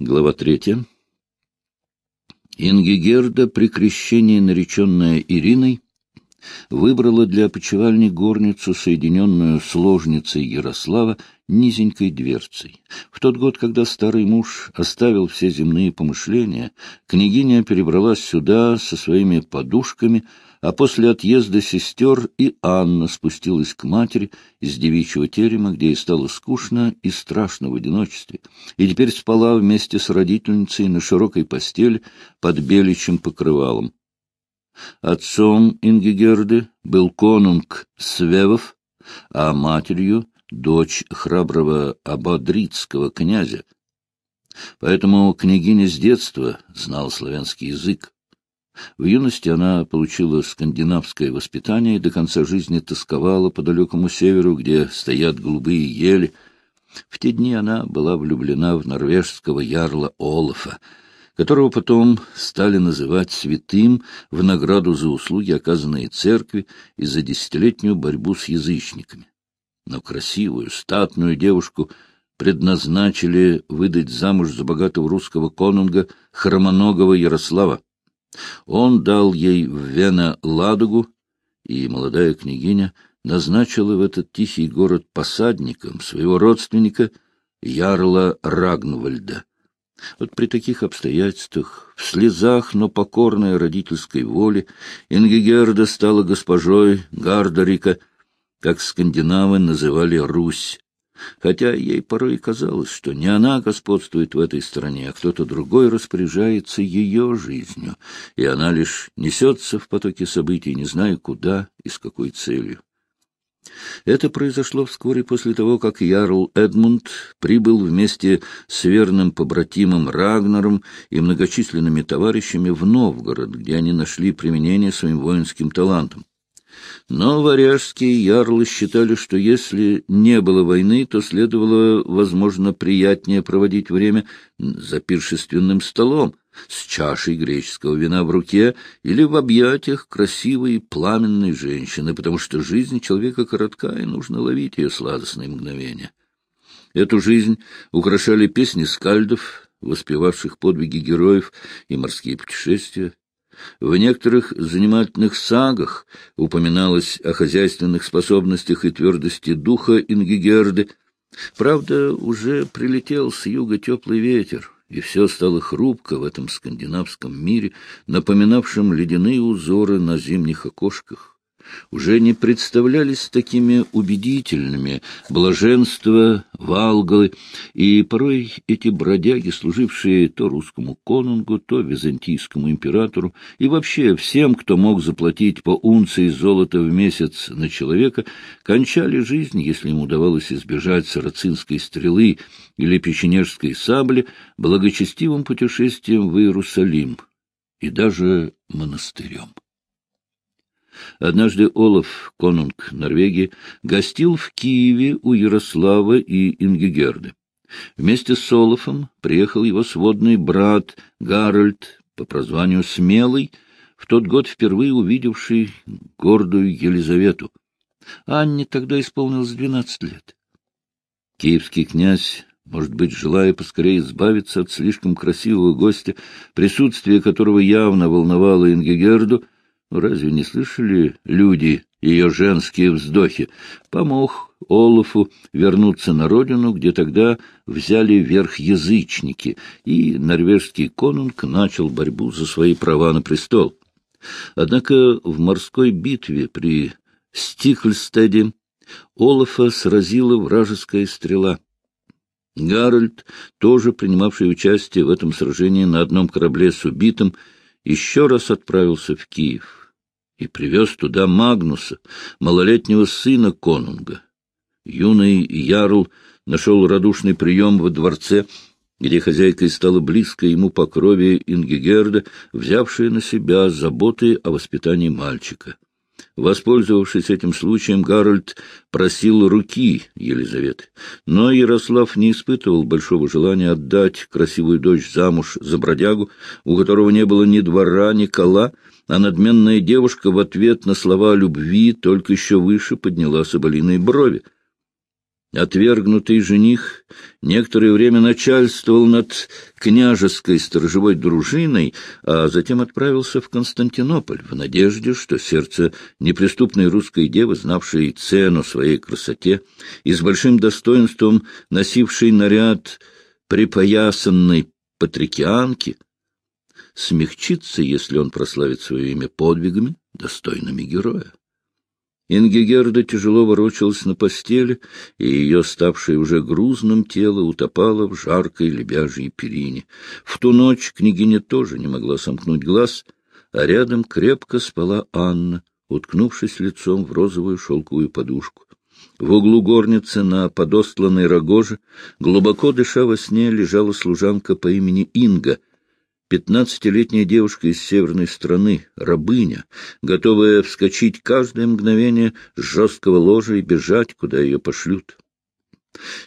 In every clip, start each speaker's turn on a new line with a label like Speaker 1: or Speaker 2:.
Speaker 1: Глава третья. Ингигерда, при крещении нареченная Ириной, выбрала для опочивальни горницу, соединенную с ложницей Ярослава низенькой дверцей. В тот год, когда старый муж оставил все земные помышления, княгиня перебралась сюда со своими подушками — а после отъезда сестер и Анна спустилась к матери из девичьего терема, где ей стало скучно и страшно в одиночестве, и теперь спала вместе с родительницей на широкой постели под беличьим покрывалом. Отцом Ингигерды был конунг Свевов, а матерью — дочь храброго ободрицкого князя. Поэтому княгиня с детства знала славянский язык. В юности она получила скандинавское воспитание и до конца жизни тосковала по далекому северу, где стоят голубые ели. В те дни она была влюблена в норвежского ярла Олафа, которого потом стали называть святым в награду за услуги, оказанные церкви, и за десятилетнюю борьбу с язычниками. Но красивую, статную девушку предназначили выдать замуж за богатого русского конунга хромоногого Ярослава. Он дал ей в Вена ладугу, и молодая княгиня назначила в этот тихий город посадником своего родственника Ярла Рагнвальда. Вот при таких обстоятельствах, в слезах, но покорной родительской воле, Ингигерда стала госпожой Гардарика, как скандинавы называли Русь, хотя ей порой казалось, что не она господствует в этой стране, а кто-то другой распоряжается ее жизнью, и она лишь несется в потоке событий, не зная куда и с какой целью. Это произошло вскоре после того, как Ярл Эдмунд прибыл вместе с верным побратимом Рагнаром и многочисленными товарищами в Новгород, где они нашли применение своим воинским талантам. Но варяжские ярлы считали, что если не было войны, то следовало, возможно, приятнее проводить время за пиршественным столом, с чашей греческого вина в руке или в объятиях красивой пламенной женщины, потому что жизнь человека коротка, и нужно ловить ее сладостные мгновения. Эту жизнь украшали песни скальдов, воспевавших подвиги героев и морские путешествия, в некоторых занимательных сагах упоминалось о хозяйственных способностях и твердости духа Ингигерды. Правда, уже прилетел с юга теплый ветер, и все стало хрупко в этом скандинавском мире, напоминавшем ледяные узоры на зимних окошках уже не представлялись такими убедительными блаженство Валгалы, и порой эти бродяги, служившие то русскому конунгу, то византийскому императору, и вообще всем, кто мог заплатить по унции золота в месяц на человека, кончали жизнь, если им удавалось избежать сарацинской стрелы или печенежской сабли, благочестивым путешествием в Иерусалим и даже монастырем. Однажды Олаф, конунг Норвегии, гостил в Киеве у Ярослава и Ингигерды. Вместе с Олафом приехал его сводный брат Гарольд, по прозванию Смелый, в тот год впервые увидевший гордую Елизавету. Анне тогда исполнилось двенадцать лет. Киевский князь может быть, желая поскорее избавиться от слишком красивого гостя, присутствие которого явно волновало Ингигерду, Разве не слышали люди ее женские вздохи? Помог Олафу вернуться на родину, где тогда взяли верх язычники, и норвежский конунг начал борьбу за свои права на престол. Однако в морской битве при Стихльстеде Олафа сразила вражеская стрела. Гарольд, тоже принимавший участие в этом сражении на одном корабле с убитым, еще раз отправился в Киев и привез туда Магнуса, малолетнего сына конунга. Юный Ярл нашел радушный прием во дворце, где хозяйкой стала близко ему по крови Ингигерда, взявшая на себя заботы о воспитании мальчика. Воспользовавшись этим случаем, Гарольд просил руки Елизаветы. Но Ярослав не испытывал большого желания отдать красивую дочь замуж за бродягу, у которого не было ни двора, ни кола, а надменная девушка в ответ на слова любви только еще выше подняла соболиные брови. Отвергнутый жених некоторое время начальствовал над княжеской сторожевой дружиной, а затем отправился в Константинополь в надежде, что сердце неприступной русской девы, знавшей цену своей красоте и с большим достоинством носившей наряд припоясанной патрикианки, смягчится, если он прославит свое имя подвигами, достойными героя. Ингегерда тяжело ворочалась на постели, и ее, ставшее уже грузным тело, утопало в жаркой лебяжьей перине. В ту ночь княгиня тоже не могла сомкнуть глаз, а рядом крепко спала Анна, уткнувшись лицом в розовую шелковую подушку. В углу горницы на подостланной рогоже, глубоко дыша во сне, лежала служанка по имени Инга — Пятнадцатилетняя девушка из северной страны, рабыня, готовая вскочить каждое мгновение с жесткого ложа и бежать, куда ее пошлют.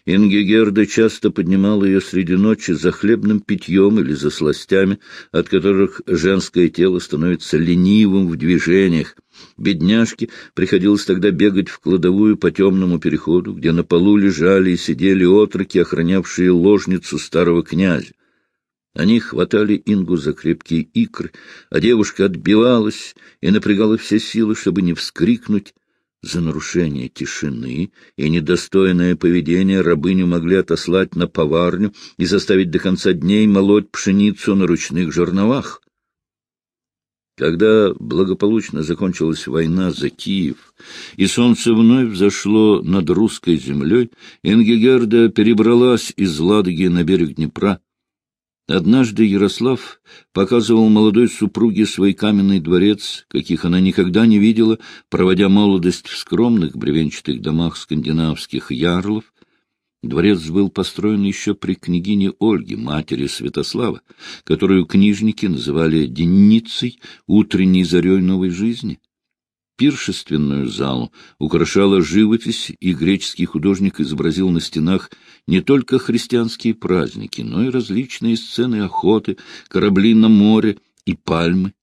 Speaker 1: Ингегерда часто поднимала ее среди ночи за хлебным питьем или за сластями, от которых женское тело становится ленивым в движениях. Бедняжке приходилось тогда бегать в кладовую по темному переходу, где на полу лежали и сидели отроки, охранявшие ложницу старого князя. Они хватали Ингу за крепкие икры, а девушка отбивалась и напрягала все силы, чтобы не вскрикнуть. За нарушение тишины и недостойное поведение рабыню могли отослать на поварню и заставить до конца дней молоть пшеницу на ручных жерновах. Когда благополучно закончилась война за Киев, и солнце вновь взошло над русской землей, Ингегерда перебралась из Ладоги на берег Днепра. Однажды Ярослав показывал молодой супруге свой каменный дворец, каких она никогда не видела, проводя молодость в скромных бревенчатых домах скандинавских ярлов. Дворец был построен еще при княгине Ольге, матери Святослава, которую книжники называли «денницей, утренней зарей новой жизни» пиршественную залу украшала живопись, и греческий художник изобразил на стенах не только христианские праздники, но и различные сцены охоты, корабли на море и пальмы.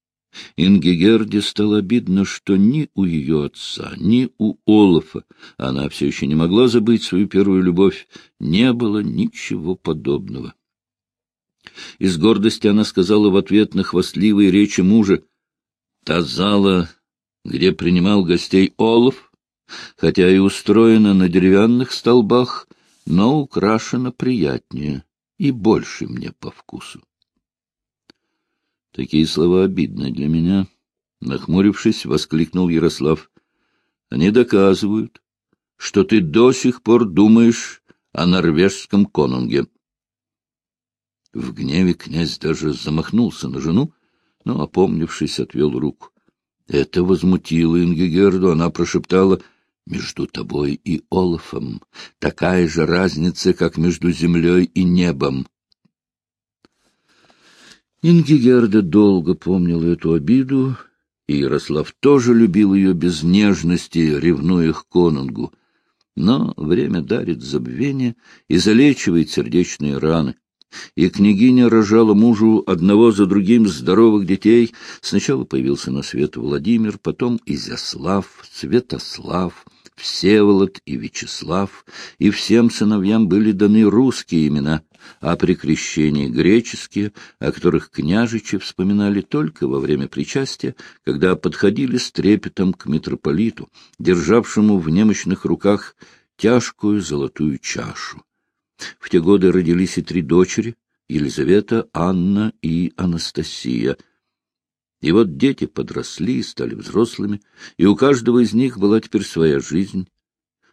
Speaker 1: Ингегерде стало обидно, что ни у ее отца, ни у Олафа, она все еще не могла забыть свою первую любовь, не было ничего подобного. Из гордости она сказала в ответ на хвастливые речи мужа, «Та зала где принимал гостей Олов, хотя и устроена на деревянных столбах, но украшена приятнее и больше мне по вкусу. Такие слова обидны для меня. Нахмурившись, воскликнул Ярослав. Они доказывают, что ты до сих пор думаешь о норвежском конунге. В гневе князь даже замахнулся на жену, но, опомнившись, отвел руку. Это возмутило Ингегерду, она прошептала «Между тобой и Олафом такая же разница, как между землей и небом». Ингигерда долго помнила эту обиду, и Ярослав тоже любил ее без нежности, ревнуя к конунгу. Но время дарит забвение и залечивает сердечные раны и княгиня рожала мужу одного за другим здоровых детей. Сначала появился на свет Владимир, потом Изяслав, Святослав, Всеволод и Вячеслав, и всем сыновьям были даны русские имена, а при крещении греческие, о которых княжичи вспоминали только во время причастия, когда подходили с трепетом к митрополиту, державшему в немощных руках тяжкую золотую чашу. В те годы родились и три дочери — Елизавета, Анна и Анастасия. И вот дети подросли и стали взрослыми, и у каждого из них была теперь своя жизнь.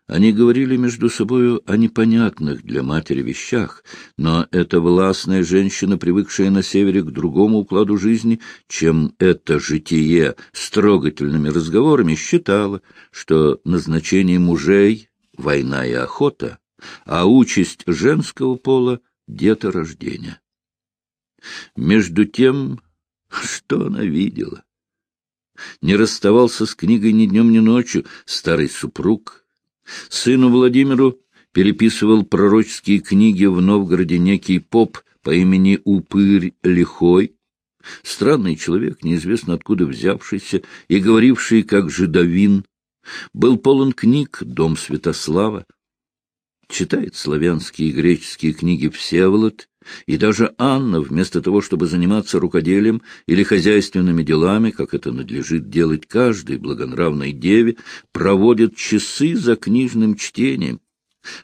Speaker 1: Они говорили между собою о непонятных для матери вещах, но эта властная женщина, привыкшая на севере к другому укладу жизни, чем это житие с трогательными разговорами, считала, что назначение мужей — война и охота — а участь женского пола — деторождение. Между тем, что она видела? Не расставался с книгой ни днем, ни ночью старый супруг. Сыну Владимиру переписывал пророческие книги в Новгороде некий поп по имени Упырь Лихой, странный человек, неизвестно откуда взявшийся и говоривший как жидовин, был полон книг «Дом Святослава», читает славянские и греческие книги Всеволод, и даже Анна, вместо того, чтобы заниматься рукоделием или хозяйственными делами, как это надлежит делать каждой благонравной деве, проводит часы за книжным чтением,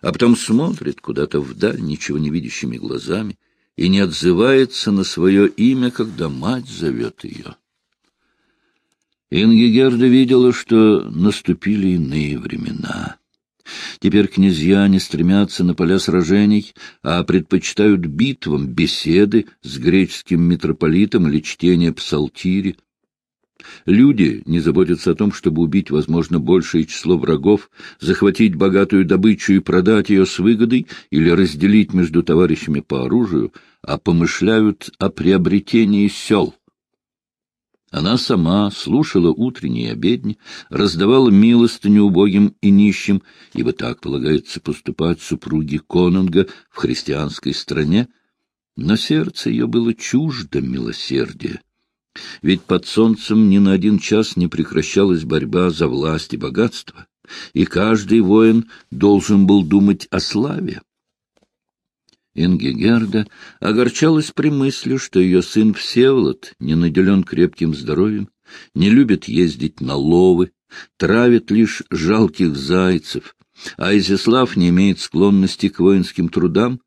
Speaker 1: а потом смотрит куда-то вдаль ничего не видящими глазами и не отзывается на свое имя, когда мать зовет ее. Ингигерда видела, что наступили иные времена. Теперь князья не стремятся на поля сражений, а предпочитают битвам беседы с греческим митрополитом или чтение псалтири. Люди не заботятся о том, чтобы убить, возможно, большее число врагов, захватить богатую добычу и продать ее с выгодой или разделить между товарищами по оружию, а помышляют о приобретении сел. Она сама слушала утренние обедни, раздавала милостыню убогим и нищим, ибо так полагается поступать супруги Конунга в христианской стране, но сердце ее было чуждо милосердия. Ведь под солнцем ни на один час не прекращалась борьба за власть и богатство, и каждый воин должен был думать о славе. Ингегерда огорчалась при мысли, что ее сын Всеволод не наделен крепким здоровьем, не любит ездить на ловы, травит лишь жалких зайцев, а Изяслав не имеет склонности к воинским трудам.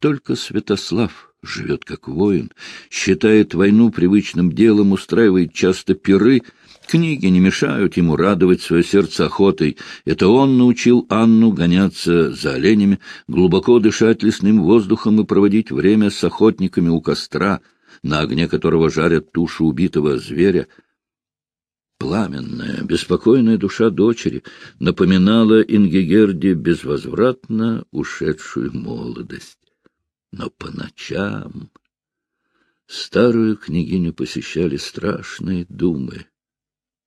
Speaker 1: Только Святослав живет как воин, считает войну привычным делом, устраивает часто пиры — Книги не мешают ему радовать свое сердце охотой. Это он научил Анну гоняться за оленями, глубоко дышать лесным воздухом и проводить время с охотниками у костра, на огне которого жарят тушу убитого зверя. Пламенная, беспокойная душа дочери напоминала Ингегерде безвозвратно ушедшую молодость. Но по ночам старую княгиню посещали страшные думы.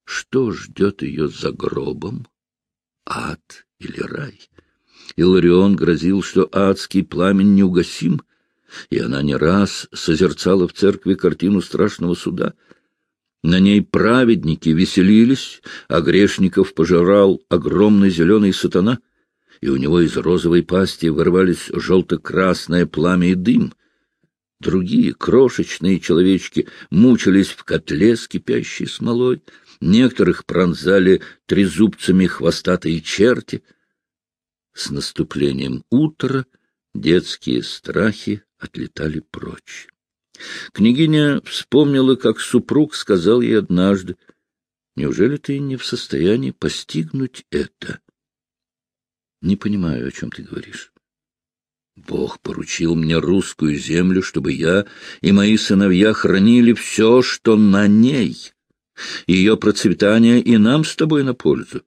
Speaker 1: Что ждет ее за гробом? Ад или рай? Иларион грозил, что адский пламень неугасим, и она не раз созерцала в церкви картину страшного суда. На ней праведники веселились, а грешников пожирал огромный зеленый сатана, и у него из розовой пасти вырвались желто-красное пламя и дым. Другие крошечные человечки мучились в котле с кипящей смолой, некоторых пронзали трезубцами хвостатые черти. С наступлением утра детские страхи отлетали прочь. Княгиня вспомнила, как супруг сказал ей однажды, «Неужели ты не в состоянии постигнуть это?» «Не понимаю, о чем ты говоришь». Бог поручил мне русскую землю, чтобы я и мои сыновья хранили все, что на ней ее процветание и нам с тобой на пользу.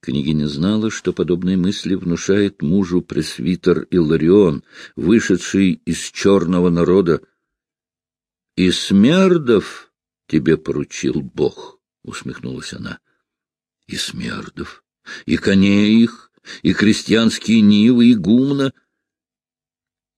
Speaker 1: Княгиня знала, что подобные мысли внушает мужу пресвитер Илларион, вышедший из черного народа. — И смердов тебе поручил Бог, — усмехнулась она. — И смердов, и коней их, и крестьянские нивы, и гумна.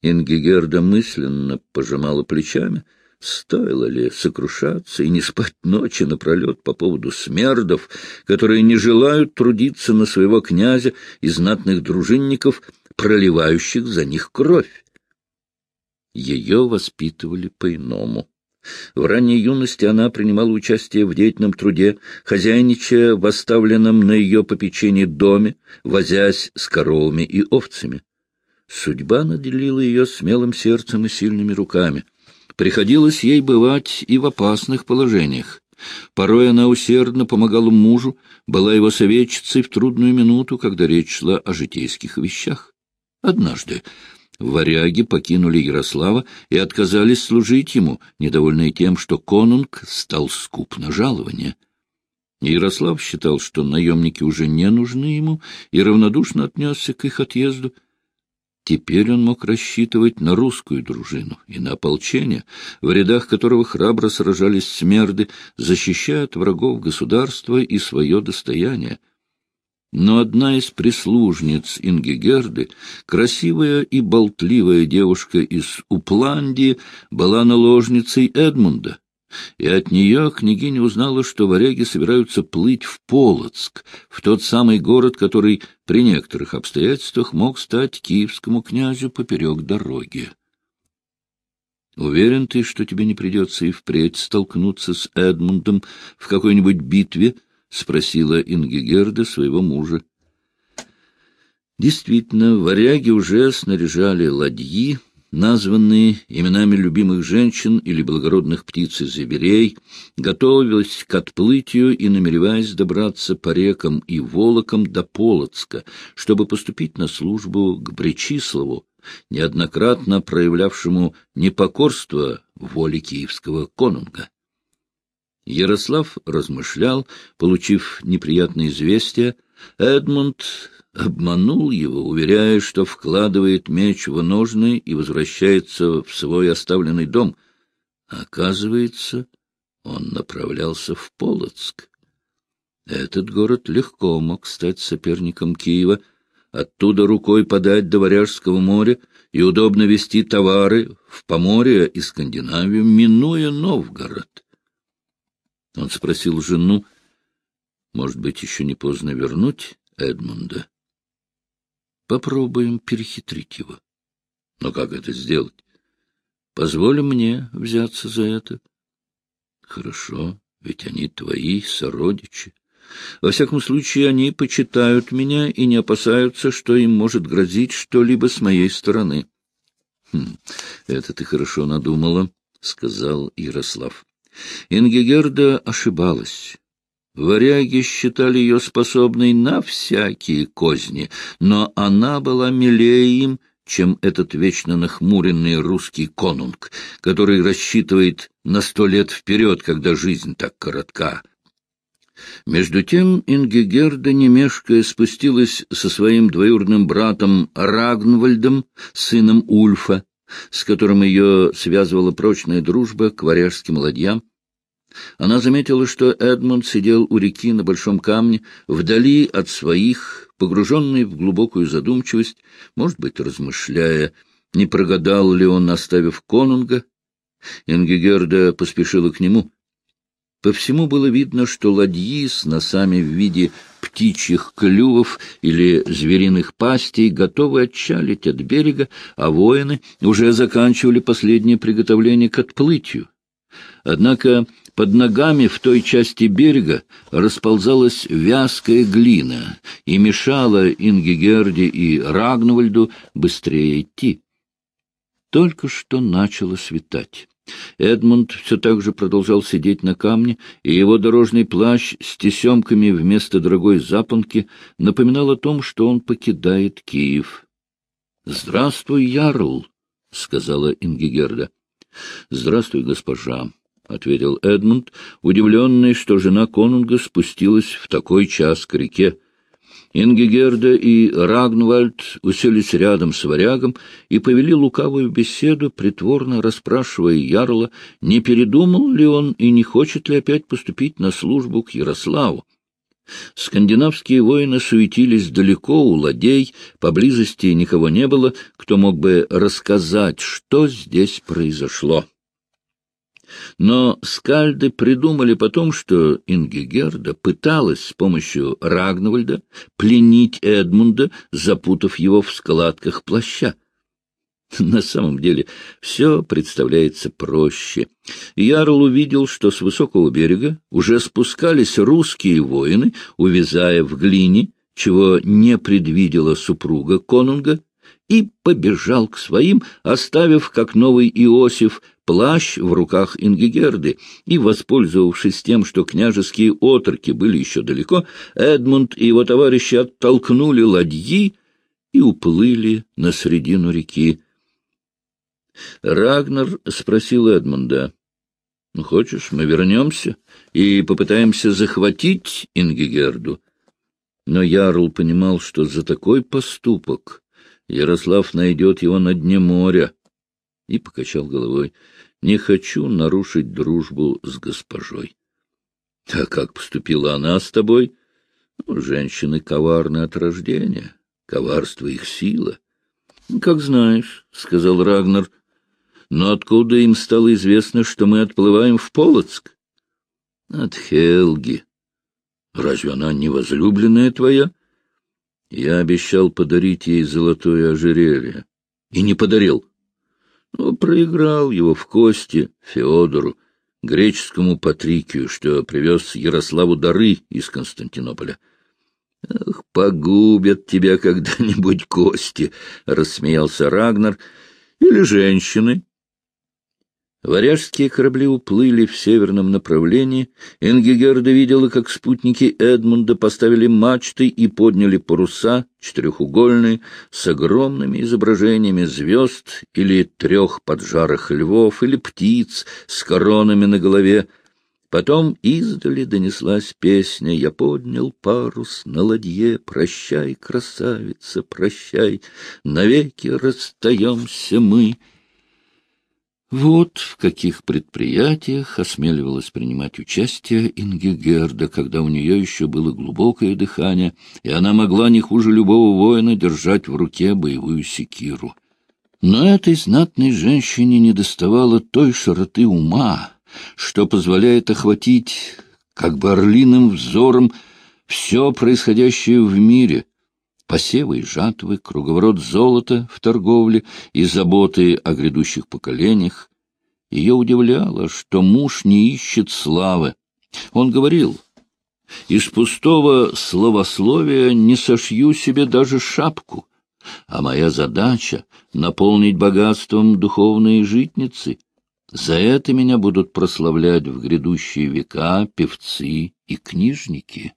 Speaker 1: Ингигерда мысленно пожимала плечами — Стоило ли сокрушаться и не спать ночи напролет по поводу смердов, которые не желают трудиться на своего князя и знатных дружинников, проливающих за них кровь? Ее воспитывали по-иному. В ранней юности она принимала участие в деятельном труде, хозяйничая в оставленном на ее попечении доме, возясь с коровами и овцами. Судьба наделила ее смелым сердцем и сильными руками — Приходилось ей бывать и в опасных положениях. Порой она усердно помогала мужу, была его советчицей в трудную минуту, когда речь шла о житейских вещах. Однажды варяги покинули Ярослава и отказались служить ему, недовольные тем, что конунг стал скуп на жалование. Ярослав считал, что наемники уже не нужны ему, и равнодушно отнесся к их отъезду — Теперь он мог рассчитывать на русскую дружину и на ополчение, в рядах которого храбро сражались смерды, защищая от врагов государства и свое достояние. Но одна из прислужниц Ингигерды, красивая и болтливая девушка из Упландии, была наложницей Эдмунда, и от нее княгиня узнала, что варяги собираются плыть в Полоцк, в тот самый город, который при некоторых обстоятельствах мог стать киевскому князю поперек дороги. Уверен ты, что тебе не придется и впредь столкнуться с Эдмундом в какой-нибудь битве? — спросила Ингигерда своего мужа. Действительно, варяги уже снаряжали ладьи, названные именами любимых женщин или благородных птиц и зверей, готовились к отплытию и намереваясь добраться по рекам и волокам до Полоцка, чтобы поступить на службу к Бречиславу, неоднократно проявлявшему непокорство воле киевского конунга. Ярослав размышлял, получив неприятное известие. Эдмунд обманул его, уверяя, что вкладывает меч в ножны и возвращается в свой оставленный дом. оказывается, он направлялся в Полоцк. Этот город легко мог стать соперником Киева — оттуда рукой подать до Варяжского моря и удобно везти товары в Поморье и Скандинавию, минуя Новгород. Он спросил жену, может быть, еще не поздно вернуть Эдмунда? Попробуем перехитрить его. Но как это сделать? Позволь мне взяться за это. Хорошо, ведь они твои сородичи. Во всяком случае, они почитают меня и не опасаются, что им может грозить что-либо с моей стороны. «Хм, — Это ты хорошо надумала, — сказал Ярослав. Ингегерда ошибалась. Варяги считали ее способной на всякие козни, но она была милее им, чем этот вечно нахмуренный русский конунг, который рассчитывает на сто лет вперед, когда жизнь так коротка. Между тем Ингегерда, не мешкая, спустилась со своим двоюродным братом Рагнвальдом, сыном Ульфа, с которым ее связывала прочная дружба к варяжским ладьям. Она заметила, что Эдмунд сидел у реки на большом камне, вдали от своих, погруженный в глубокую задумчивость, может быть, размышляя, не прогадал ли он, оставив конунга. Ингегерда поспешила к нему — по всему было видно, что ладьи с носами в виде птичьих клювов или звериных пастей готовы отчалить от берега, а воины уже заканчивали последнее приготовление к отплытию. Однако под ногами в той части берега расползалась вязкая глина и мешала Ингигерде и Рагнвальду быстрее идти. Только что начало светать. Эдмунд все так же продолжал сидеть на камне, и его дорожный плащ с тесемками вместо дорогой запонки напоминал о том, что он покидает Киев. — Здравствуй, Ярл! — сказала Ингигерда. — Здравствуй, госпожа! — ответил Эдмунд, удивленный, что жена конунга спустилась в такой час к реке. Ингигерда и Рагнвальд уселись рядом с варягом и повели лукавую беседу, притворно расспрашивая Ярла, не передумал ли он и не хочет ли опять поступить на службу к Ярославу. Скандинавские воины суетились далеко у ладей, поблизости никого не было, кто мог бы рассказать, что здесь произошло. Но скальды придумали потом, что Ингигерда пыталась с помощью Рагнвальда пленить Эдмунда, запутав его в складках плаща. На самом деле все представляется проще. Ярл увидел, что с высокого берега уже спускались русские воины, увязая в глине, чего не предвидела супруга конунга, и побежал к своим, оставив, как новый Иосиф, плащ в руках Ингигерды, и, воспользовавшись тем, что княжеские отроки были еще далеко, Эдмунд и его товарищи оттолкнули ладьи и уплыли на середину реки. Рагнар спросил Эдмунда, «Ну, «Хочешь, мы вернемся и попытаемся захватить Ингигерду?» Но Ярл понимал, что за такой поступок Ярослав найдет его на дне моря, и покачал головой. Не хочу нарушить дружбу с госпожой. — А как поступила она с тобой? Ну, женщины коварны от рождения, коварство их сила. — Как знаешь, — сказал Рагнар. Но откуда им стало известно, что мы отплываем в Полоцк? От Хелги. Разве она не возлюбленная твоя? Я обещал подарить ей золотое ожерелье. И не подарил. Ну, проиграл его в кости Феодору, греческому Патрикию, что привез Ярославу дары из Константинополя. — Ах, погубят тебя когда-нибудь кости! — рассмеялся Рагнар. — Или женщины, Варяжские корабли уплыли в северном направлении. Ингигерда видела, как спутники Эдмунда поставили мачты и подняли паруса, четырехугольные, с огромными изображениями звезд или трех поджарых львов, или птиц с коронами на голове. Потом издали донеслась песня «Я поднял парус на ладье, прощай, красавица, прощай, навеки расстаемся мы». Вот в каких предприятиях осмеливалась принимать участие Ингигерда, когда у нее еще было глубокое дыхание, и она могла не хуже любого воина держать в руке боевую секиру. Но этой знатной женщине недоставало той широты ума, что позволяет охватить, как бы орлиным взором, все происходящее в мире, посевы и жатвы, круговорот золота в торговле и заботы о грядущих поколениях. Ее удивляло, что муж не ищет славы. Он говорил, «Из пустого словословия не сошью себе даже шапку, а моя задача — наполнить богатством духовные житницы. За это меня будут прославлять в грядущие века певцы и книжники».